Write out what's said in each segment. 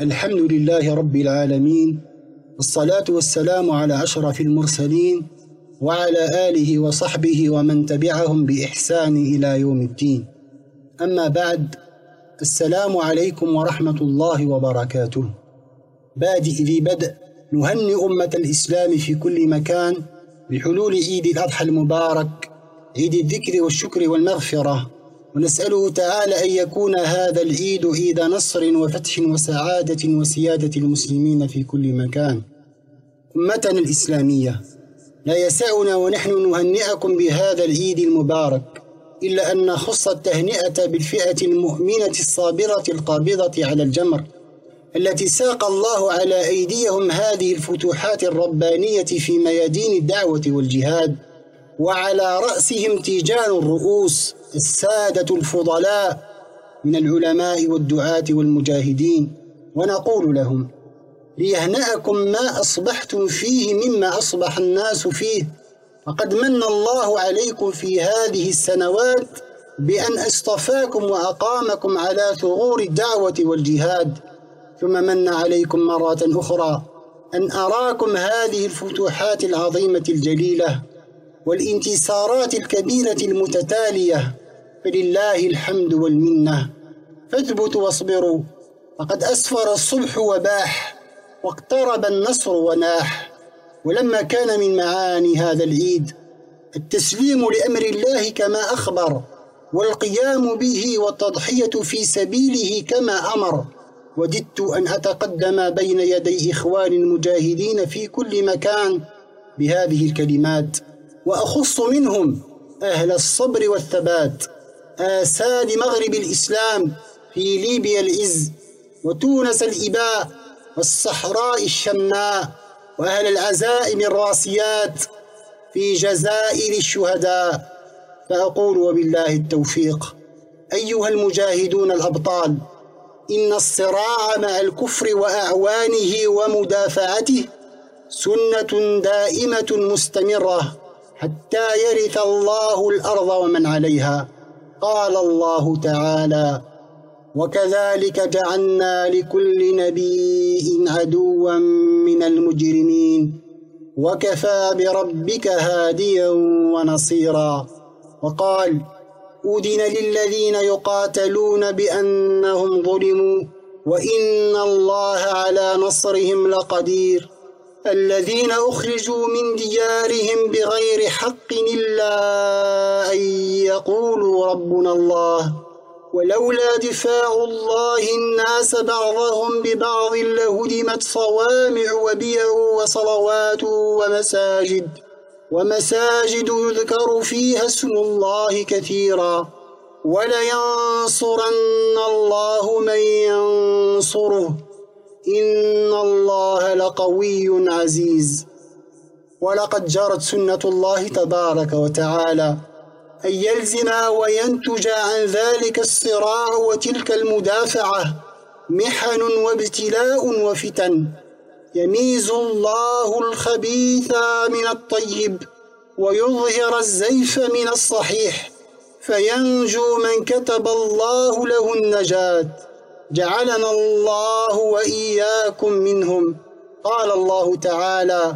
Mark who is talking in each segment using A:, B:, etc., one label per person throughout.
A: الحمد لله رب العالمين والصلاة والسلام على أشرف المرسلين وعلى آله وصحبه ومن تبعهم بإحسان إلى يوم الدين. أما بعد السلام عليكم ورحمة الله وبركاته. بادئ ذي بدء نهنئ أمة الإسلام في كل مكان بحلول عيد الأضحى المبارك عيد الذكر والشكر والمغفرة ونسأله تعالى أن يكون هذا العيد عيد نصر وفتح وسعادة وسيادة المسلمين في كل مكان. أمتنا الإسلامية لا يسعنا ونحن نهنئكم بهذا العيد المبارك إلا أن نخص التهنئة بالفئة المؤمنة الصابرة القابضة على الجمر التي ساق الله على أيديهم هذه الفتوحات الربانية في ميادين الدعوة والجهاد وعلى رأسهم تيجان الرؤوس السادة الفضلاء من العلماء والدعاة والمجاهدين ونقول لهم ليهنأكم ما أصبحتم فيه مما أصبح الناس فيه فقد من الله عليكم في هذه السنوات بأن أصطفاكم وأقامكم على ثغور الدعوة والجهاد. ثم من عليكم مرة أخرى أن أراكم هذه الفتوحات العظيمة الجليلة والانتصارات الكبيرة المتتالية فلله الحمد والمنة. فاثبتوا واصبروا. فقد أسفر الصبح وباح واقترب النصر وناح. ولما كان من معاني هذا العيد التسليم لأمر الله كما أخبر والقيام به والتضحية في سبيله كما أمر. وددت أن أتقدم بين يدي إخوان المجاهدين في كل مكان بهذه الكلمات وأخص منهم أهل الصبر والثبات. آساد مغرب الإسلام في ليبيا العز وتونس الإباء والصحراء الشماء وأهل العزائم الراسيات في جزائر الشهداء. فأقول وبالله التوفيق. أيها المجاهدون الأبطال إن الصراع مع الكفر وأعوانه ومدافعته سنة دائمة مستمرة حتى يرث الله الأرض ومن عليها. قال الله تعالى وكذلك جعلنا لكل نبي عدوا من المجرمين وكفى بربك هاديا ونصيرا. وقال أذن للذين يقاتلون بأنهم ظلموا وإن الله على نصرهم لقدير. الذين أخرجوا من ديارهم بغير حق إلا أن يقولوا ربنا الله. ولولا دفاع الله الناس بعضهم ببعض لهدمت صوامع وبيع وصلوات ومساجد. ومساجد يذكر فيها اسم الله كثيرا. ولينصرن الله من ينصره. إن الله لقوي عزيز. ولقد جرت سنة الله تبارك وتعالى أن يلزم وينتج عن ذلك الصراع وتلك المدافعة محن وابتلاء وفتن. يميز الله الخبيث من الطيب ويظهر الزيف من الصحيح. فينجو من كتب الله له النجاة. جعلنا الله وإياكم منهم. قال الله تعالى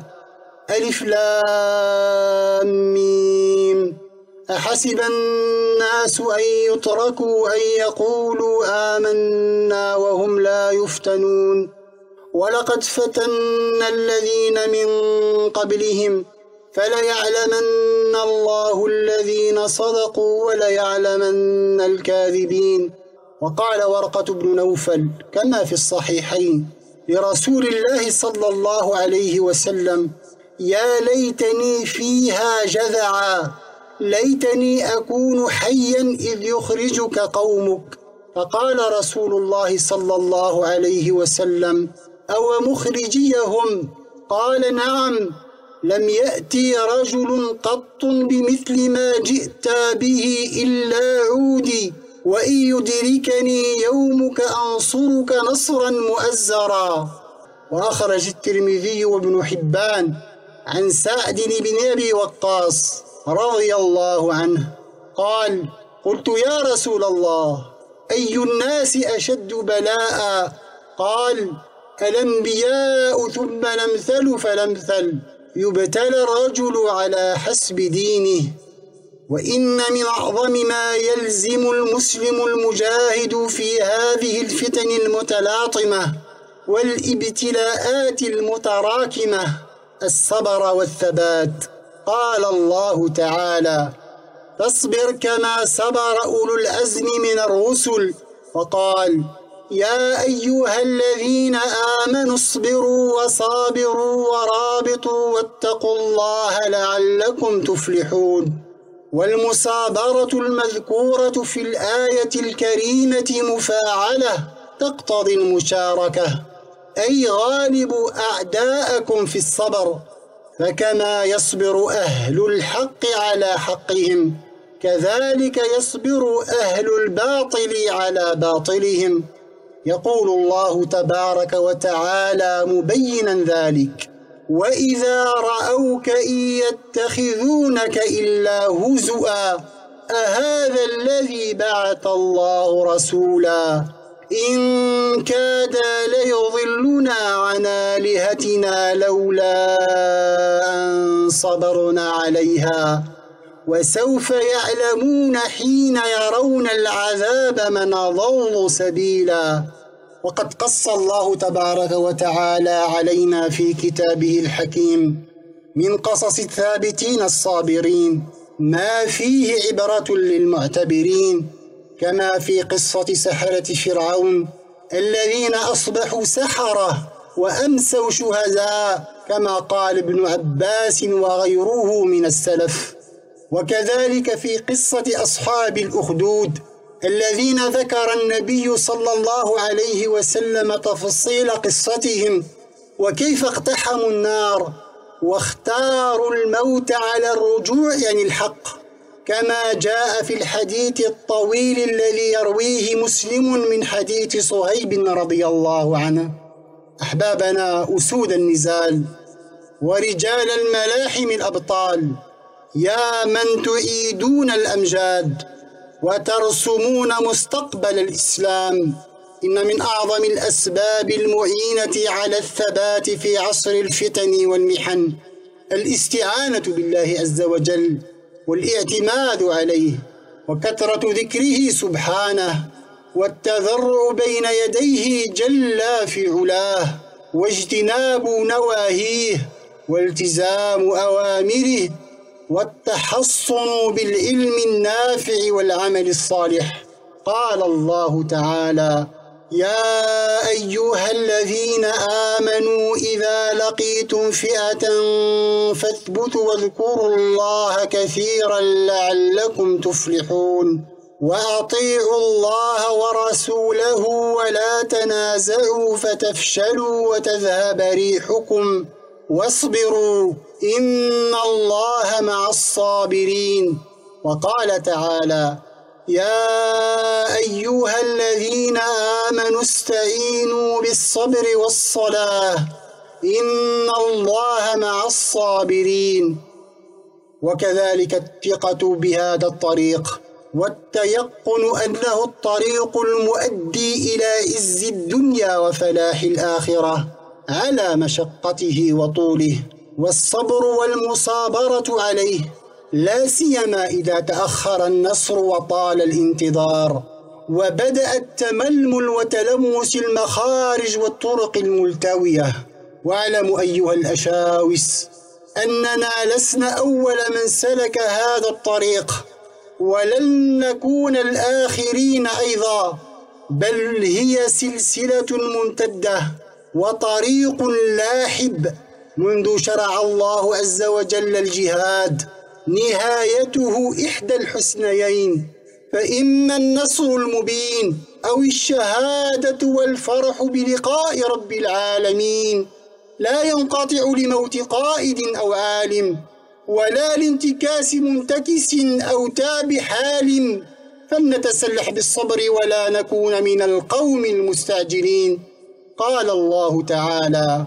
A: ألف لام ميم. أحسب الناس أن يتركوا أن يقولوا آمنا وهم لا يفتنون. ولقد فتنا الذين من قبلهم فليعلمن الله الذين صدقوا وليعلمن الكاذبين. وقال ورقة بن نوفل كما في الصحيحين لرسول الله صلى الله عليه وسلم يا ليتني فيها جذعا ليتني أكون حيا إذ يخرجك قومك. فقال رسول الله صلى الله عليه وسلم أو مخرجيهم؟ قال نعم لم يأتي رجل قط بمثل ما جئت به إلا عودي. وإن يدركني يومك أنصرك نصرا مؤزرا. وأخرج الترمذي وابن حبان عن سعد بن أبي وقاص رضي الله عنه. قال قلت يا رسول الله أي الناس أشد بلاء؟ قال الأنبياء ثم الأمثل فالأمثل. يبتلى الرجل على حسب دينه. وإن من أعظم ما يلزم المسلم المجاهد في هذه الفتن المتلاطمة والإبتلاءات المتراكمة الصبر والثبات. قال الله تعالى فاصبر كما صبر أولو العزم من الرسل وقال يا أيها الذين آمنوا اصبروا وصابروا ورابطوا واتقوا الله لعلكم تفلحون والمصابرة المذكورة في الآية الكريمة مفاعلة تقتضي المشاركة. أي غالب أعداءكم في الصبر فكما يصبر أهل الحق على حقهم كذلك يصبر أهل الباطل على باطلهم. يقول الله تبارك وتعالى مبينا ذلك. وإذا رأوك إن يتخذونك إلا هزؤا أهذا الذي بعث الله رسولا إن كادا ليضلنا عن آلهتنا لولا أن صبرنا عليها وسوف يعلمون حين يرون العذاب من أضل سبيلا وقد قص الله تبارك وتعالى علينا في كتابه الحكيم من قصص الثابتين الصابرين ما فيه عبرة للمعتبرين كما في قصة سحرة فرعون الذين أصبحوا سحرة وأمسوا شهداء كما قال ابن عباس وغيره من السلف. وكذلك في قصة أصحاب الأخدود الذين ذكر النبي صلى الله عليه وسلم تفصيل قصتهم وكيف اقتحموا النار واختاروا الموت على الرجوع عن الحق كما جاء في الحديث الطويل الذي يرويه مسلم من حديث صهيب رضي الله عنه أحبابنا أسود النزال ورجال الملاحم الأبطال يا من تعيدون الأمجاد وترسمون مستقبل الإسلام. إن من أعظم الأسباب المعينة على الثبات في عصر الفتن والمحن الاستعانة بالله عز وجل والاعتماد عليه وكثرة ذكره سبحانه والتذرع بين يديه جل في علاه واجتناب نواهيه والتزام أوامره والتحصن بالعلم النافع والعمل الصالح. قال الله تعالى يا أيها الذين آمنوا إذا لقيتم فئة فاثبتوا واذكروا الله كثيرا لعلكم تفلحون. وأطيعوا الله ورسوله ولا تنازعوا فتفشلوا وتذهب ريحكم. واصبروا إن الله مع الصابرين وقال تعالى يا أيها الذين آمنوا استعينوا بالصبر والصلاة إن الله مع الصابرين وكذلك الثقة بهذا الطريق والتيقن أنه الطريق المؤدي إلى عز الدنيا وفلاح الآخرة على مشقته وطوله والصبر والمصابرة عليه. لا سيما إذا تأخر النصر وطال الانتظار. وبدأ التململ وتلمس المخارج والطرق الملتوية. واعلموا أيها الأشاوس أننا لسنا أول من سلك هذا الطريق. ولن نكون الآخرين أيضا. بل هي سلسلة ممتدة وطريق لاحب. منذ شرع الله عز وجل الجهاد نهايته إحدى الحسنيين فإما النصر المبين أو الشهادة والفرح بلقاء رب العالمين لا ينقطع لموت قائد أو عالم ولا لانتكاس منتكس أو تاب حال فلنتسلح بالصبر ولا نكون من القوم المستعجلين. قال الله تعالى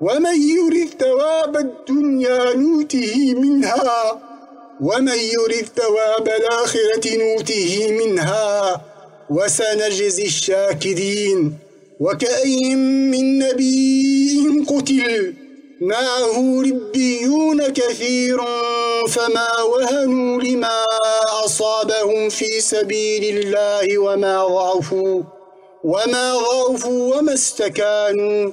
A: ومن يرد ثواب الدنيا نوته منها ومن يرد ثواب الآخرة نوته منها وسنجزي الشاكرين. وكأين من نبي قتل؟ معه ربيون كثير فما وهنوا لما أصابهم في سبيل الله وما ضعفوا وما ضعفوا وما استكانوا.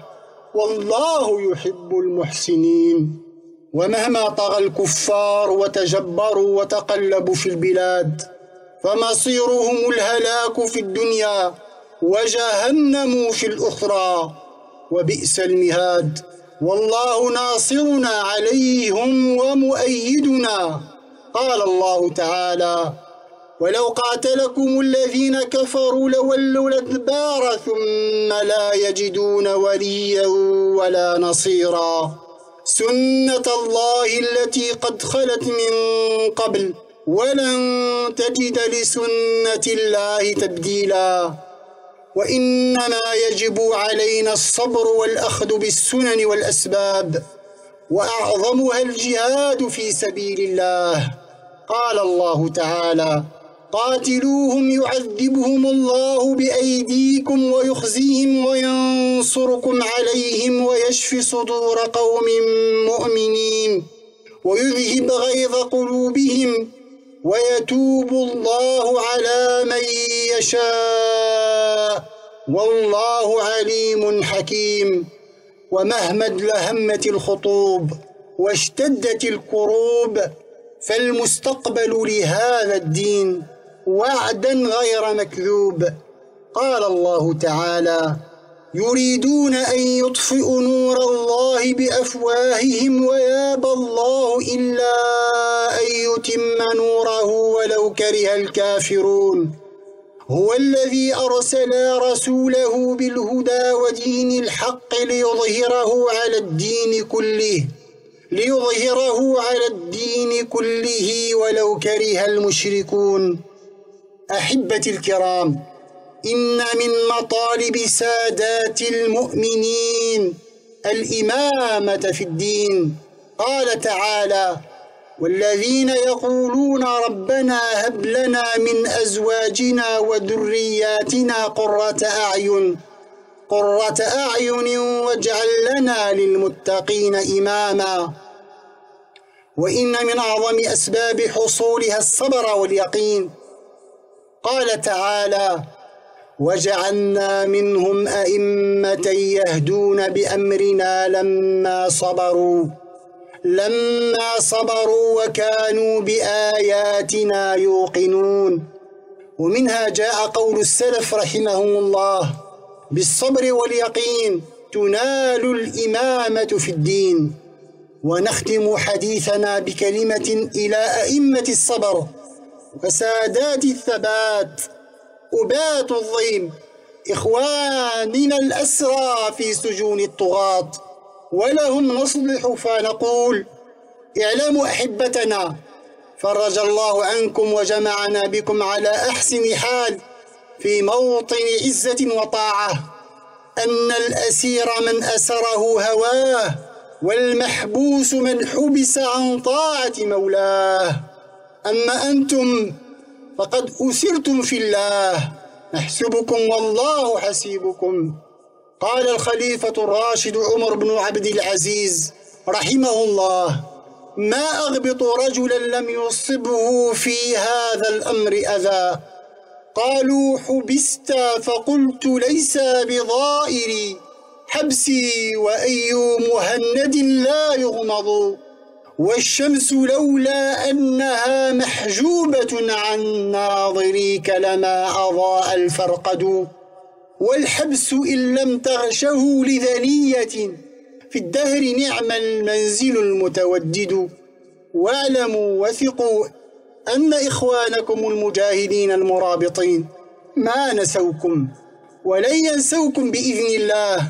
A: والله يحب المحسنين. ومهما طغى الكفار وتجبروا وتقلبوا في البلاد فمصيرهم الهلاك في الدنيا وجهنم في الأخرى. وبئس المهاد. والله ناصرنا عليهم ومؤيدنا. قال الله تعالى ولو قاتلكم الذين كفروا لولوا الأدبار ثم لا يجدون وليا ولا نصيرا. سنة الله التي قد خلت من قبل ولن تجد لسنة الله تبديلا. وإنما يجب علينا الصبر والأخذ بالسنن والأسباب وأعظمها الجهاد في سبيل الله. قال الله تعالى قاتلوهم يعذبهم الله بأيديكم ويخزيهم وينصركم عليهم ويشفي صدور قوم مؤمنين ويذهب غيظ قلوبهم ويتوب الله على من يشاء والله عليم حكيم ومهما لهمت الخطوب واشتدت الكروب فالمستقبل لهذا الدين وعدا غير مكذوب. قال الله تعالى يريدون أن يطفئوا نور الله بأفواههم ويابى الله إلا أن يتم نوره ولو كره الكافرون. هو الذي أرسل رسوله بالهدى ودين الحق ليظهره على الدين كله ليظهره على الدين كله ولو كره المشركون. أحبتي الكرام إن من مطالب سادات المؤمنين الإمامة في الدين. قال تعالى والذين يقولون ربنا هب لنا من أزواجنا وذرياتنا قرة أعين قرة أعين واجعل لنا للمتقين إماما. وإن من أعظم أسباب حصولها الصبر واليقين قال تعالى وجعلنا منهم أئمة يهدون بأمرنا لما صبروا لما صبروا وكانوا بآياتنا يوقنون. ومنها جاء قول السلف رحمهم الله بالصبر واليقين تنال الإمامة في الدين. ونختم حديثنا بكلمة إلى أئمة الصبر. وسادات الثبات أبات الضيم إخواننا الأسرى في سجون الطغاة ولهم نصلح فنقول اعلموا أحبتنا فرج الله عنكم وجمعنا بكم على أحسن حال في موطن عزة وطاعة أن الأسير من أسره هواه والمحبوس من حبس عن طاعة مولاه. أما أنتم فقد أسرتم في الله. نحسبكم والله حسيبكم. قال الخليفة الراشد عمر بن عبد العزيز رحمه الله ما أغبط رجلا لم يصبه في هذا الأمر أذى. قالوا حبست فقلت ليس بضائري. حبسي وأي مهند لا يغمض. والشمس لولا أنها محجوبة عن ناظريك لما أضاء الفرقد والحبس إن لم تغشه لذنية. في الدهر نعم المنزل المتودد. واعلموا وثقوا أن إخوانكم المجاهدين المرابطين ما نسوكم ولن ينسوكم بإذن الله.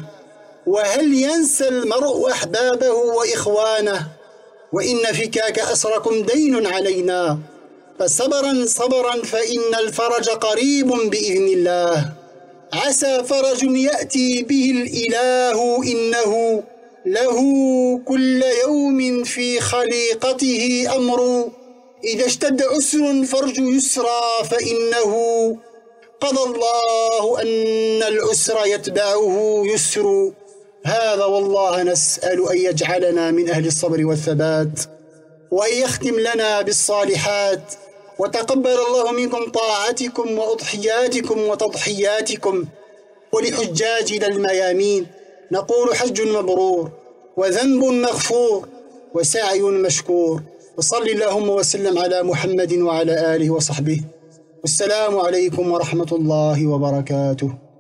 A: وهل ينسى المرء أحبابه وإخوانه؟ وإن فكاك أسركم دين علينا. فصبرا صبرا فإن الفرج قريب بإذن الله. عسى فرج يأتي به الإله إنه له كل يوم في خليقته أمر. إذا اشتد عسر فرج يسرى فإنه قضى الله أن العسر يتبعه يسر. هذا والله نسأل أن يجعلنا من أهل الصبر والثبات وأن يختم لنا بالصالحات وتقبل الله منكم طاعتكم وأضحياتكم وتضحياتكم ولحجاجنا الميامين. نقول حج مبرور وذنب مغفور وسعي مشكور. وصل اللهم وسلم على محمد وعلى آله وصحبه. والسلام عليكم ورحمة الله وبركاته.